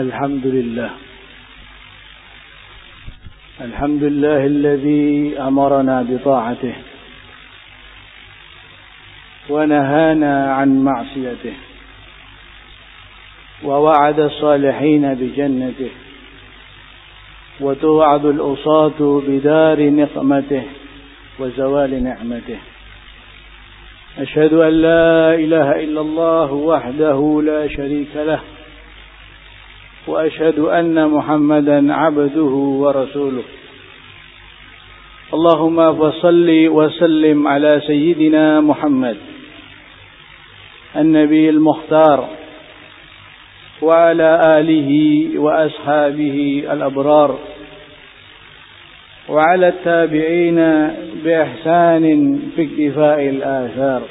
الحمد لله. الحمد لله الذي أمرنا بطاعته ونهانا عن معصيته ووعد الصالحين بجنته وتوعد الأصاة بدار نقمته وزوال نعمته. أشهد أن لا إله إلا الله وحده لا شريك له وأشهد أن محمدا عبده ورسوله. اللهم فصل وسلم على سيدنا محمد النبي المختار وعلى آله وأصحابه الأبرار وعلى التابعين بإحسان في اكتفاء الآثار.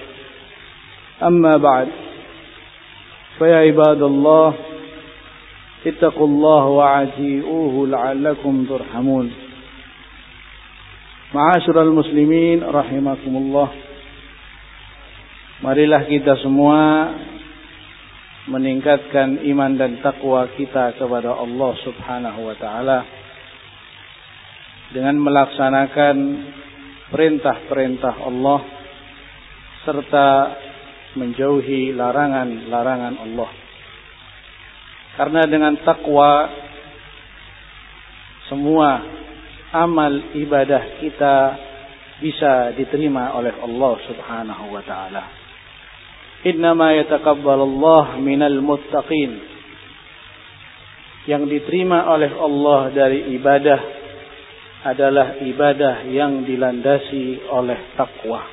أما بعد فيا عباد الله اتقوا الله وعتيئوه لعلكم ترحمون معاشر المسلمين رحمكم الله Marilah kita semua meningkatkan iman dan takwa kita kepada Allah Subhanahu wa taala dengan melaksanakan perintah-perintah Allah serta menjauhi larangan-larangan Allah. Karena dengan takwa semua amal ibadah kita bisa diterima oleh Allah Subhanahu wa taala. Innama yataqabbalallah minal muttaqin. Yang diterima oleh Allah dari ibadah adalah ibadah yang dilandasi oleh takwa.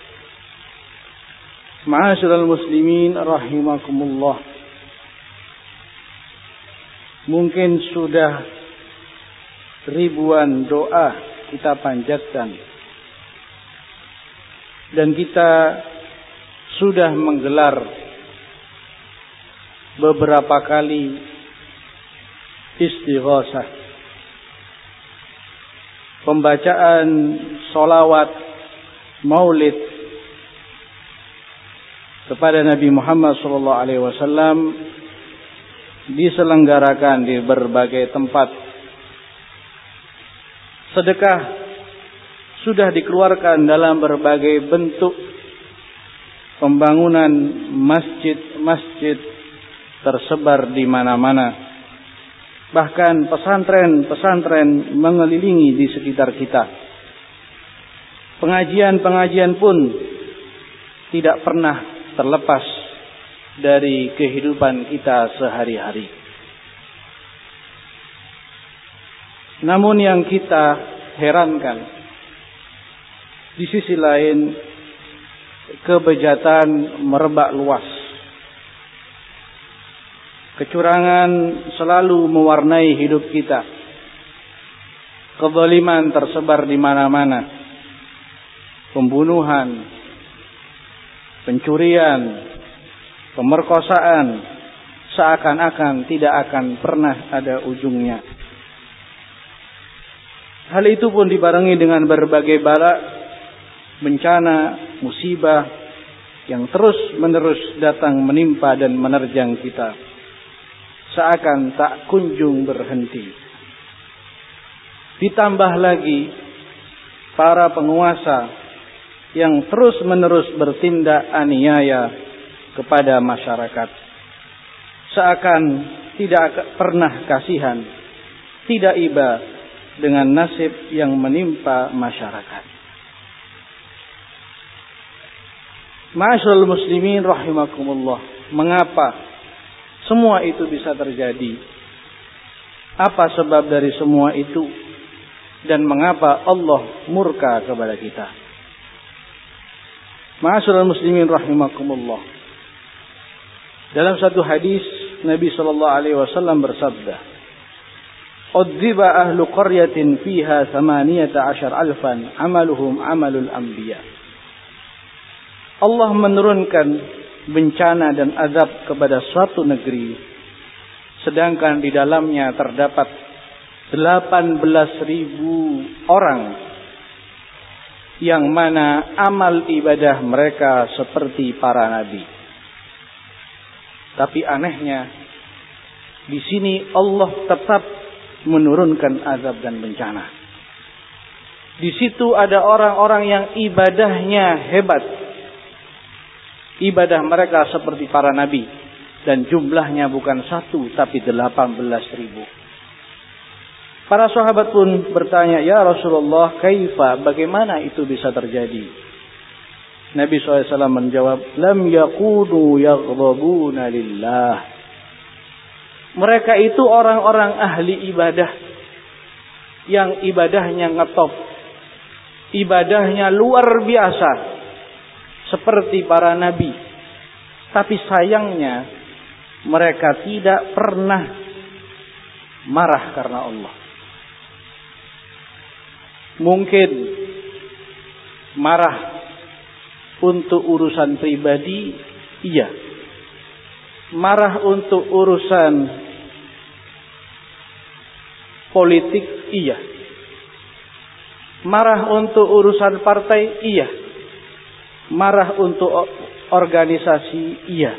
Ma'asyiral muslimin rahimakumullah. Mungkin sudah ribuan doa kita panjatkan. Dan kita sudah menggelar beberapa kali istighosah pembacaan solawat maulid kepada Nabi Muhammad SAW diselenggarakan di berbagai tempat. Sedekah sudah dikeluarkan dalam berbagai bentuk pembangunan masjid-masjid tersebar di mana-mana. Bahkan pesantren-pesantren mengelilingi di sekitar kita. Pengajian-pengajian pun tidak pernah terlepas dari kehidupan kita sehari-hari. Namun yang kita herankan, di sisi lain kebejatan merebak luas Kecurangan selalu mewarnai hidup kita. Kezaliman tersebar di mana-mana. Pembunuhan, pencurian, pemerkosaan seakan-akan tidak akan pernah ada ujungnya. Hal itu pun dibarengi dengan berbagai bala, bencana, musibah yang terus-menerus datang menimpa dan menerjang kita seakan tak kunjung berhenti. Ditambah lagi para penguasa yang terus-menerus bertindak aniaya kepada masyarakat. Seakan tidak pernah kasihan, tidak iba dengan nasib yang menimpa masyarakat. Masyaallah muslimin rahimakumullah. Mengapa semua itu bisa terjadi. Apa sebab dari semua itu? Dan mengapa Allah murka kepada kita? Ma'asyiral muslimin rahimakumullah. Dalam satu hadis Nabi sallallahu alaihi wasallam bersabda, "Udziba ahlu qaryatin fiha 18 alfan amaluhum amalul anbiya." Allah menurunkan bencana dan azab kepada suatu negeri sedangkan di dalamnya terdapat 18 ribu orang yang mana amal ibadah mereka seperti para nabi. Tapi anehnya Di sini Allah tetap menurunkan azab dan bencana. Di situ ada orang-orang yang ibadahnya hebat. Ibadah mereka seperti para nabi. Dan jumlahnya bukan satu tapi delapan belas ribu. Para sahabat pun bertanya, Ya Rasulullah, kaifa, bagaimana itu bisa terjadi? Nabi SAW menjawab, Lam yakudu yaghdabuna lillah. Mereka itu orang-orang ahli ibadah. Yang ibadahnya ngetop. Ibadahnya luar biasa. Seperti para nabi. Tapi sayangnya, mereka tidak pernah marah karena Allah. Mungkin marah untuk urusan pribadi, iya. Marah untuk urusan politik, iya. Marah untuk urusan partai, iya. Marah untuk organisasi, iya.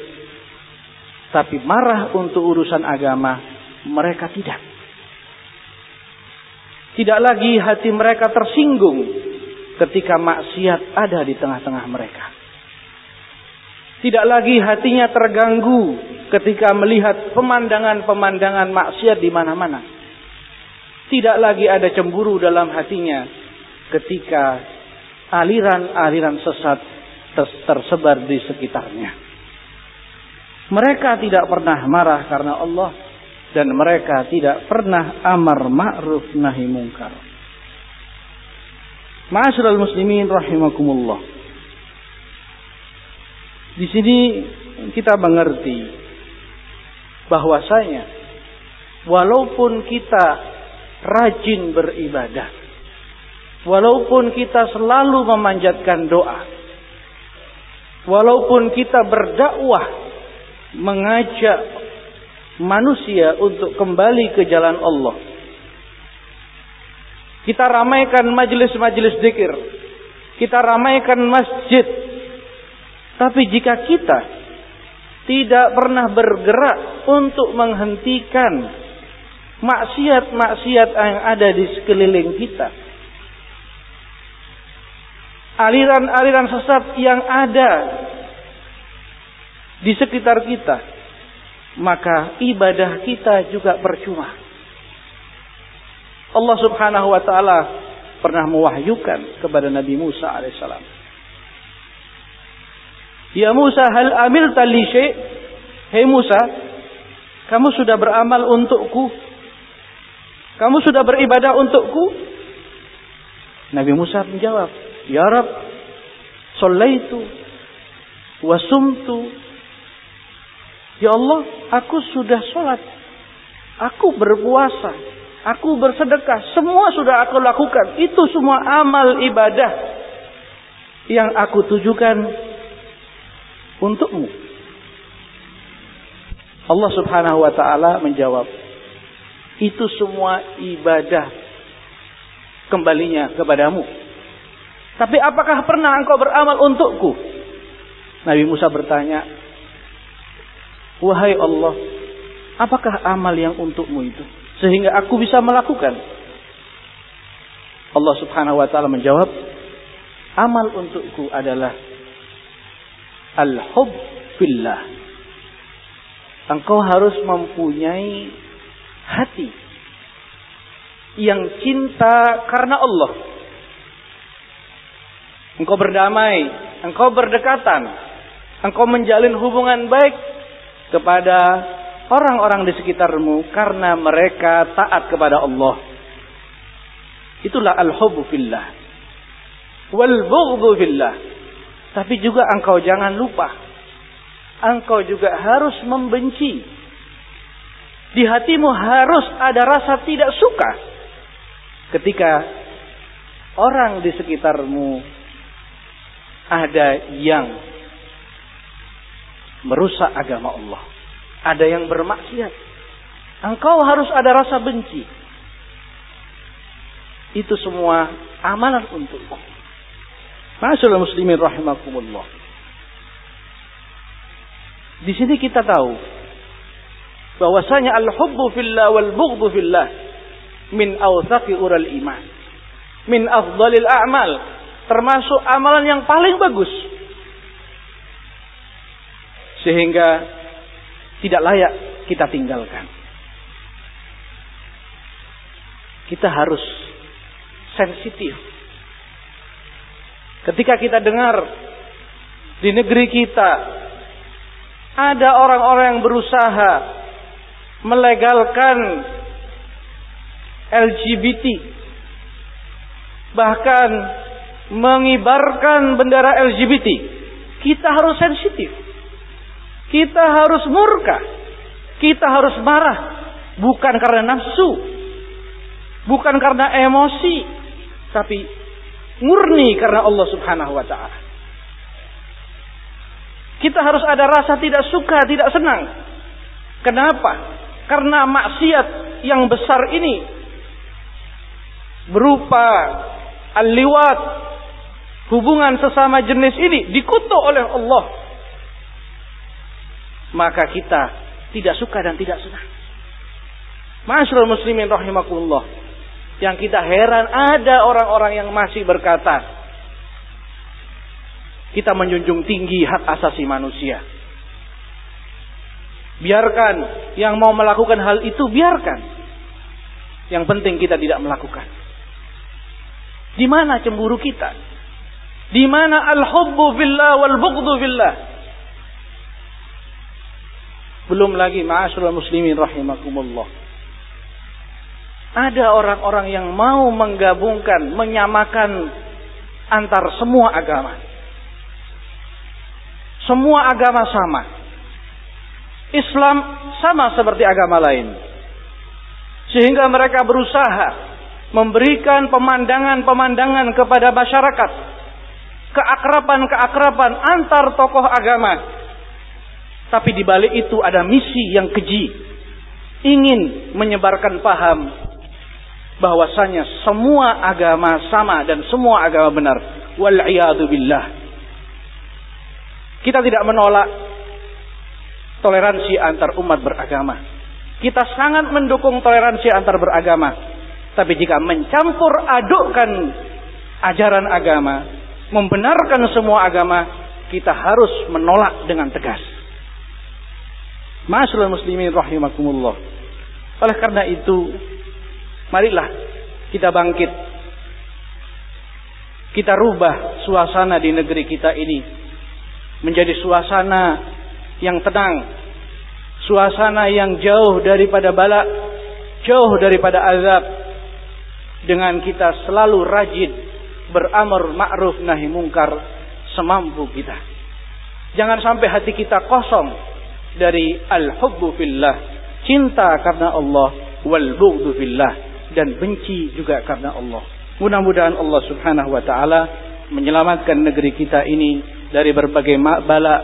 Tapi marah untuk urusan agama, mereka tidak. Tidak lagi hati mereka tersinggung ketika maksiat ada di tengah-tengah mereka. Tidak lagi hatinya terganggu ketika melihat pemandangan-pemandangan maksiat di mana-mana. Tidak lagi ada cemburu dalam hatinya ketika aliran-aliran sesat tersebar di sekitarnya. Mereka tidak pernah marah karena Allah dan mereka tidak pernah amar ma'ruf nahi mungkar. Ma'asyiral muslimin rahimakumullah. Di sini kita mengerti bahwasanya walaupun kita rajin beribadah, walaupun kita selalu memanjatkan doa, walaupun kita berdakwah mengajak manusia untuk kembali ke jalan Allah. Kita ramaikan majelis-majelis zikir. Kita ramaikan masjid. Tapi jika kita tidak pernah bergerak untuk menghentikan maksiat-maksiat yang ada di sekeliling kita. Aliran-aliran sesat yang ada di sekitar kita maka ibadah kita juga percuma. Allah Subhanahu wa taala pernah mewahyukan kepada Nabi Musa alaihissalam. Ya Musa, hal amil tali? Hei Musa, kamu sudah beramal untukku? Kamu sudah beribadah untukku? Nabi Musa menjawab, Ya Rab, Salaitu, wasumtu, Ya Allah, aku sudah sholat. Aku berpuasa. Aku bersedekah. Semua sudah aku lakukan. Itu semua amal ibadah. Yang aku tujukan untukmu. Allah subhanahu wa ta'ala menjawab. Itu semua ibadah kembalinya kepadamu. Tapi apakah pernah engkau beramal untukku? Nabi Musa bertanya, Wahai Allah, apakah amal yang untukmu itu? Sehingga aku bisa melakukan. Allah subhanahu wa ta'ala menjawab, amal untukku adalah al-hub fillah. Engkau harus mempunyai hati yang cinta karena Allah. Engkau berdamai, engkau berdekatan, engkau menjalin hubungan baik kepada orang-orang di sekitarmu karena mereka taat kepada Allah. Itulah al-hubbu fillah. Wal fillah. Tapi juga engkau jangan lupa. Engkau juga harus membenci. Di hatimu harus ada rasa tidak suka. Ketika orang di sekitarmu ada yang merusak agama Allah. Ada yang bermaksiat. Engkau harus ada rasa benci. Itu semua amalan untukku. Masyaallah muslimin rahimakumullah. Di sini kita tahu bahwasanya al-hubbu fillah wal bughdhu fillah min awthaqi ural iman. Min afdalil a'mal, termasuk amalan yang paling bagus. Sehingga tidak layak kita tinggalkan. Kita harus sensitif. Ketika kita dengar di negeri kita ada orang-orang yang berusaha melegalkan LGBT bahkan mengibarkan bendera LGBT kita harus sensitif kita harus murka kita harus marah bukan karena nafsu bukan karena emosi tapi murni karena Allah Subhanahu wa taala kita harus ada rasa tidak suka, tidak senang. Kenapa? Karena maksiat yang besar ini berupa al-liwat, hubungan sesama jenis ini dikutuk oleh Allah. Maka kita tidak suka dan tidak senang. Masyarul muslimin rahimakumullah. Yang kita heran ada orang-orang yang masih berkata, kita menjunjung tinggi hak asasi manusia. Biarkan yang mau melakukan hal itu biarkan. Yang penting kita tidak melakukan. Di mana cemburu kita? Di mana al-hubbu billah wal bughdhu billah? Belum lagi ma'asyiral muslimin rahimakumullah. Ada orang-orang yang mau menggabungkan, menyamakan antar semua agama. Semua agama sama. Islam sama seperti agama lain. Sehingga mereka berusaha memberikan pemandangan-pemandangan kepada masyarakat. Keakraban-keakraban antar tokoh agama. Tapi di balik itu ada misi yang keji. Ingin menyebarkan paham bahwasanya semua agama sama dan semua agama benar. Wal billah. Kita tidak menolak toleransi antar umat beragama. Kita sangat mendukung toleransi antar beragama. Tapi jika mencampur adukkan ajaran agama, membenarkan semua agama, kita harus menolak dengan tegas. Masyaallah muslimin rahimakumullah. Oleh karena itu, marilah kita bangkit. Kita rubah suasana di negeri kita ini menjadi suasana yang tenang, suasana yang jauh daripada bala, jauh daripada azab, dengan kita selalu rajin beramar ma'ruf nahi mungkar semampu kita. Jangan sampai hati kita kosong dari al-hubbu fillah, cinta karena Allah, wal bughdu fillah dan benci juga karena Allah. Mudah-mudahan Allah Subhanahu wa taala menyelamatkan negeri kita ini dari berbagai bala,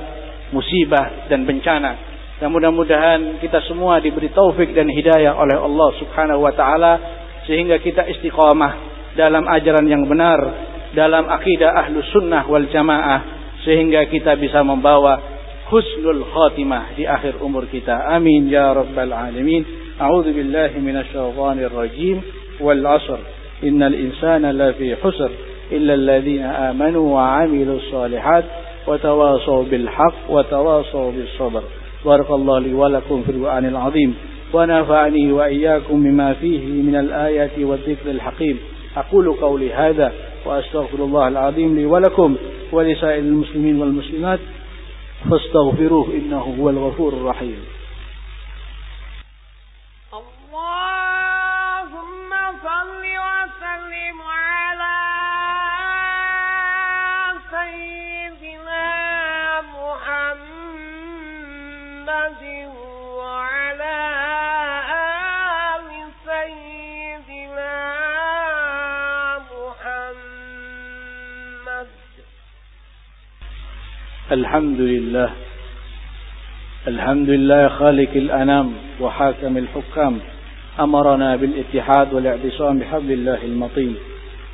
musibah dan bencana. Dan mudah-mudahan kita semua diberi taufik dan hidayah oleh Allah Subhanahu wa taala sehingga kita istiqamah dalam ajaran yang benar, dalam akidah ahlu sunnah wal jamaah sehingga kita bisa membawa husnul khatimah di akhir umur kita. Amin ya rabbal alamin. A'udzu billahi minasyaitonir rajim. Wal 'asr. Innal insana lafi husr. إلا الذين آمنوا وعملوا الصالحات وتواصوا بالحق وتواصوا بالصبر بارك الله لي ولكم في القرآن العظيم ونفعني وإياكم بما فيه من الآيات والذكر الحكيم أقول قولي هذا وأستغفر الله العظيم لي ولكم ولسائر المسلمين والمسلمات فاستغفروه إنه هو الغفور الرحيم. الحمد لله. الحمد لله خالق الأنام وحاكم الحكام. أمرنا بالاتحاد والاعتصام بحبل الله المطين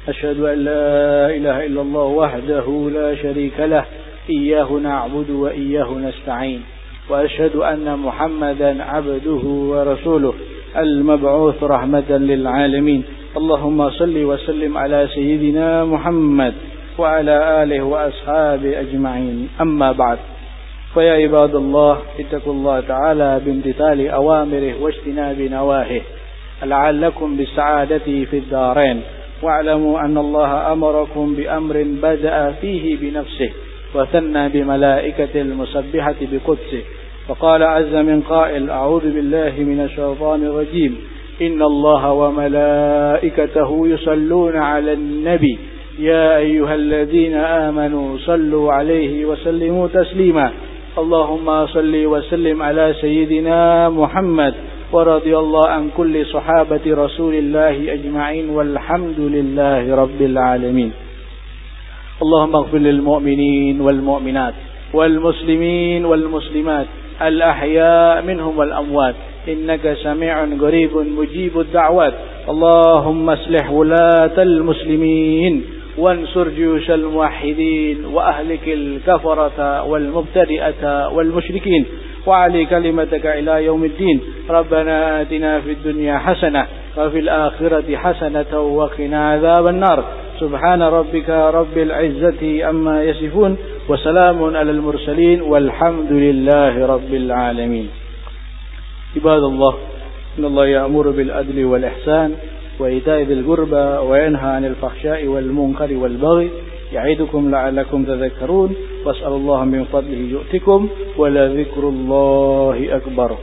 أشهد أن لا إله إلا الله وحده لا شريك له. إياه نعبد وإياه نستعين. وأشهد أن محمدا عبده ورسوله المبعوث رحمة للعالمين. اللهم صل وسلم على سيدنا محمد. وعلى آله وأصحابه أجمعين. أما بعد فيا عباد الله اتقوا الله تعالى بامتثال أوامره واجتناب نواهيه لعلكم بالسعادة في الدارين. واعلموا أن الله أمركم بأمر بدأ فيه بنفسه وثنى بملائكة المسبحة بقدسه. وقال عز من قائل أعوذ بالله من الشيطان الرجيم. إن الله وملائكته يصلون على النبي. يا أيها الذين آمنوا صلوا عليه وسلموا تسليما. اللهم صل وسلم على سيدنا محمد ورضي الله عن كل صحابة رسول الله أجمعين والحمد لله رب العالمين. اللهم اغفر للمؤمنين والمؤمنات والمسلمين والمسلمات الأحياء منهم والأموات. إنك سميع قريب مجيب الدعوات. اللهم اصلح ولاة المسلمين. وانصر جيوش الموحدين وأهلك الكفرة والمبتدئة والمشركين وعلي كلمتك إلى يوم الدين. ربنا آتنا في الدنيا حسنة وفي الآخرة حسنة وقنا عذاب النار. سبحان ربك رب العزة أما يصفون وسلام على المرسلين والحمد لله رب العالمين. عباد الله إن الله يأمر بالعدل والإحسان وإيتاء ذي القربى وينهى عن الفحشاء والمنكر والبغي يعيدكم لعلكم تذكرون واسأل الله من فضله يؤتكم ولذكر الله أكبر